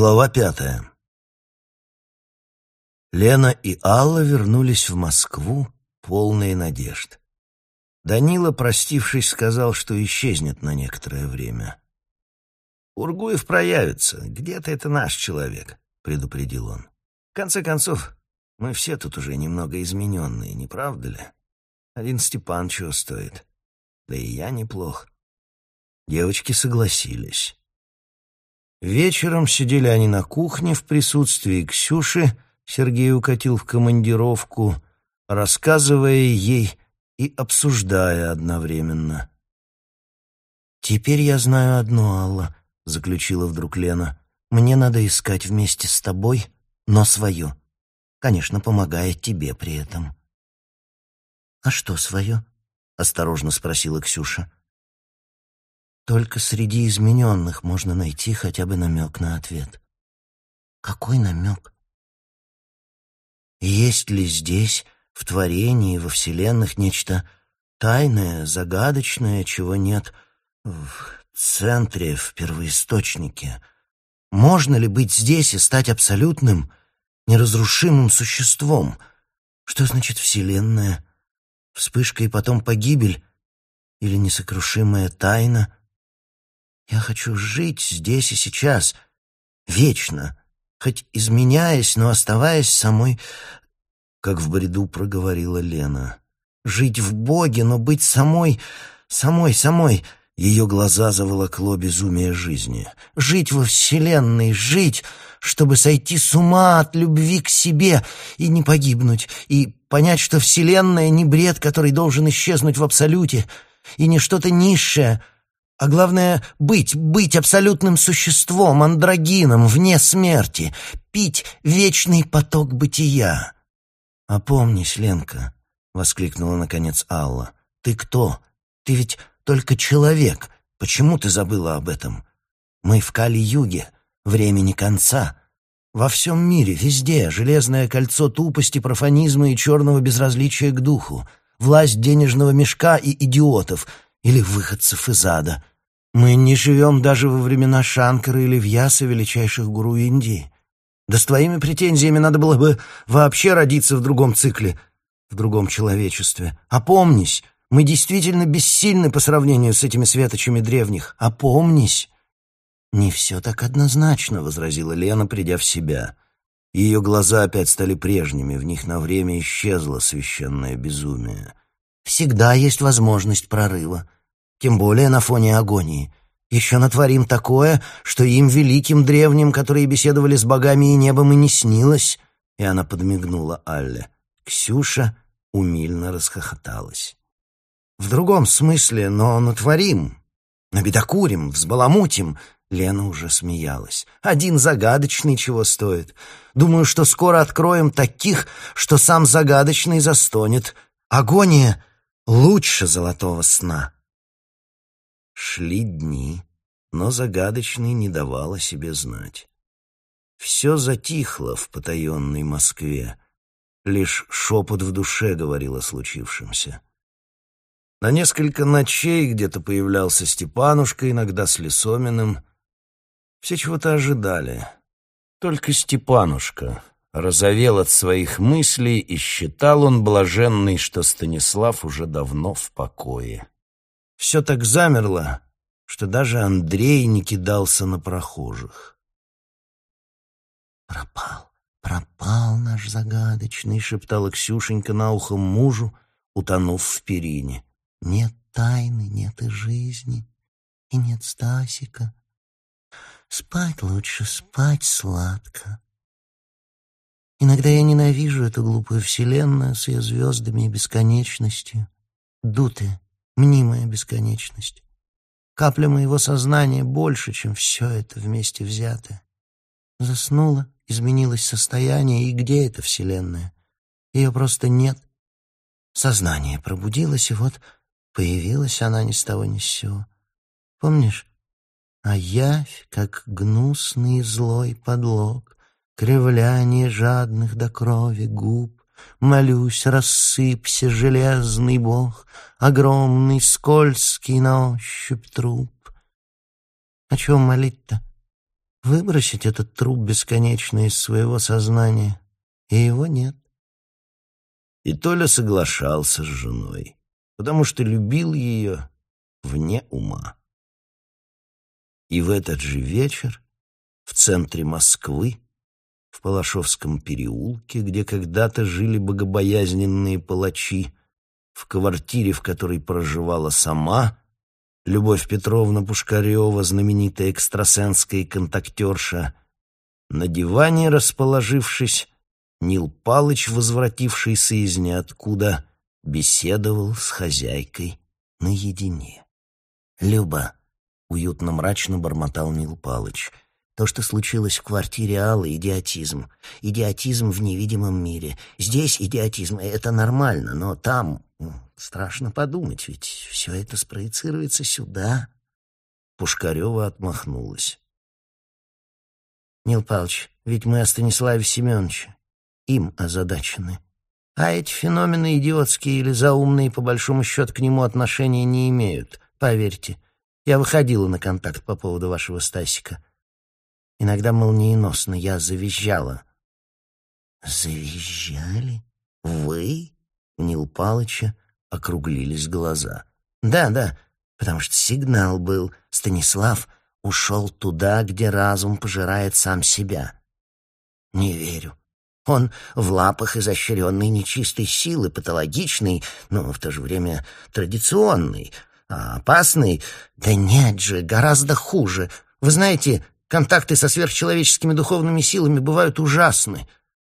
Глава пятая. Лена и Алла вернулись в Москву, полные надежд. Данила, простившись, сказал, что исчезнет на некоторое время. «Ургуев проявится. Где-то это наш человек», — предупредил он. «В конце концов, мы все тут уже немного измененные, не правда ли? Один Степан чего стоит. Да и я неплох». Девочки согласились. Вечером сидели они на кухне в присутствии Ксюши, Сергей укатил в командировку, рассказывая ей и обсуждая одновременно. «Теперь я знаю одно, Алла», — заключила вдруг Лена. «Мне надо искать вместе с тобой, но свое. Конечно, помогая тебе при этом». «А что свое?» — осторожно спросила Ксюша. Только среди измененных можно найти хотя бы намек на ответ. Какой намек? Есть ли здесь, в творении, во вселенных, нечто тайное, загадочное, чего нет в центре, в первоисточнике? Можно ли быть здесь и стать абсолютным, неразрушимым существом? Что значит вселенная? Вспышка и потом погибель? Или несокрушимая тайна — я хочу жить здесь и сейчас, вечно, хоть изменяясь, но оставаясь самой, как в бреду проговорила Лена. Жить в Боге, но быть самой, самой, самой. Ее глаза заволокло безумие жизни. Жить во Вселенной, жить, чтобы сойти с ума от любви к себе и не погибнуть, и понять, что Вселенная не бред, который должен исчезнуть в абсолюте, и не что-то низшее — а главное — быть, быть абсолютным существом, андрогином, вне смерти, пить вечный поток бытия. «Опомнись, Ленка», — воскликнула наконец Алла. «Ты кто? Ты ведь только человек. Почему ты забыла об этом? Мы в Кали-Юге, времени конца. Во всем мире, везде, железное кольцо тупости, профанизма и черного безразличия к духу, власть денежного мешка и идиотов — или выходцев из ада. Мы не живем даже во времена Шанкара или Вьяса, величайших гуру Индии. Да с твоими претензиями надо было бы вообще родиться в другом цикле, в другом человечестве. Опомнись, мы действительно бессильны по сравнению с этими светочами древних. Опомнись. «Не все так однозначно», — возразила Лена, придя в себя. Ее глаза опять стали прежними, в них на время исчезло священное безумие. «Всегда есть возможность прорыва тем более на фоне агонии. Еще натворим такое, что им, великим древним, которые беседовали с богами и небом, и не снилось». И она подмигнула Алле. Ксюша умильно расхохоталась. «В другом смысле, но натворим, набедокурим, взбаламутим». Лена уже смеялась. «Один загадочный чего стоит. Думаю, что скоро откроем таких, что сам загадочный застонет. Агония лучше золотого сна». Шли дни, но загадочный не давал о себе знать. Все затихло в потаенной Москве. Лишь шепот в душе говорил о случившемся. На несколько ночей где-то появлялся Степанушка, иногда с Лисоминым. Все чего-то ожидали. Только Степанушка розовел от своих мыслей, и считал он блаженный, что Станислав уже давно в покое. Все так замерло, что даже Андрей не кидался на прохожих. «Пропал, пропал наш загадочный», — шептала Ксюшенька на ухо мужу, утонув в перине. «Нет тайны, нет и жизни, и нет Стасика. Спать лучше, спать сладко». Иногда я ненавижу эту глупую вселенную с ее звездами и бесконечностью. Дутая, мнимая бесконечность. Капля моего сознания больше, чем все это вместе взятое. Заснула, изменилось состояние, и где эта вселенная? Ее просто нет. Сознание пробудилось, и вот появилась она ни с того ни с сего. Помнишь? А явь, как гнусный злой подлог, Кривляние жадных до крови губ, Молюсь, рассыпься, железный бог, Огромный, скользкий на ощупь труп. О чем молить-то? выбросить этот труп бесконечно из своего сознания, и его нет. И Толя соглашался с женой, потому что любил ее вне ума. И в этот же вечер в центре Москвы, в Палашовском переулке, где когда-то жили богобоязненные палачи, в квартире, в которой проживала сама Любовь Петровна Пушкарева, знаменитая экстрасенская контактерша, на диване расположившись, Нил Палыч, возвратившийся из ниоткуда, беседовал с хозяйкой наедине. «Люба», — уютно-мрачно бормотал Нил Палыч, — то, что случилось в квартире Аллы, идиотизм. Идиотизм в невидимом мире. Здесь идиотизм — это нормально, но там... Страшно подумать, ведь все это спроецируется сюда. Пушкарева отмахнулась. Нил Павлович, ведь мы о Станиславе Семеновиче. Им озадачены. А эти феномены идиотские или заумные, по большому счету, к нему отношения не имеют. Поверьте, я выходила на контакт по поводу вашего Стасика. Иногда молниеносно я завизжала. «Завизжали? Вы?» У Нил Палыча округлились глаза. «Да, да, потому что сигнал был. Станислав ушел туда, где разум пожирает сам себя. Не верю. Он в лапах изощренной нечистой силы, патологичный, но в то же время традиционный, а опасный. Да нет же, гораздо хуже. Вы знаете, Контакты со сверхчеловеческими духовными силами бывают ужасны.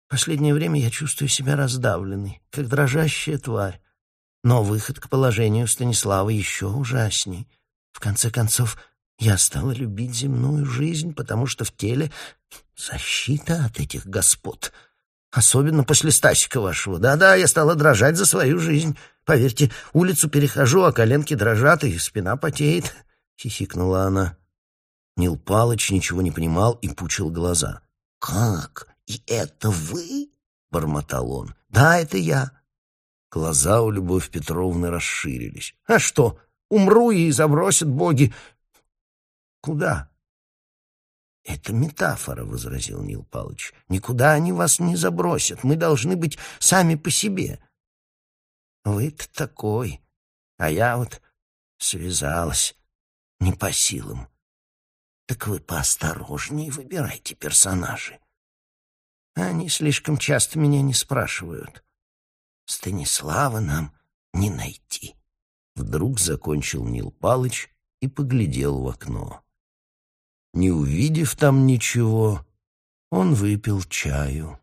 В последнее время я чувствую себя раздавленной, как дрожащая тварь. Но выход к положению Станислава еще ужасней. В конце концов, я стала любить земную жизнь, потому что в теле защита от этих господ. Особенно после Стасика вашего. Да-да, я стала дрожать за свою жизнь. Поверьте, улицу перехожу, а коленки дрожат, и спина потеет. Хихикнула она. Нил Палыч ничего не понимал и пучил глаза. «Как? И это вы?» — бормотал он. «Да, это я». Глаза у Любовь Петровны расширились. «А что, умру и забросят боги?» «Куда?» «Это метафора», — возразил Нил Палыч. «Никуда они вас не забросят. Мы должны быть сами по себе». «Вы-то такой, а я вот связалась не по силам. Так вы поосторожнее выбирайте персонажей. Они слишком часто меня не спрашивают. Станислава нам не найти. Вдруг закончил Нил Палыч и поглядел в окно. Не увидев там ничего, он выпил чаю.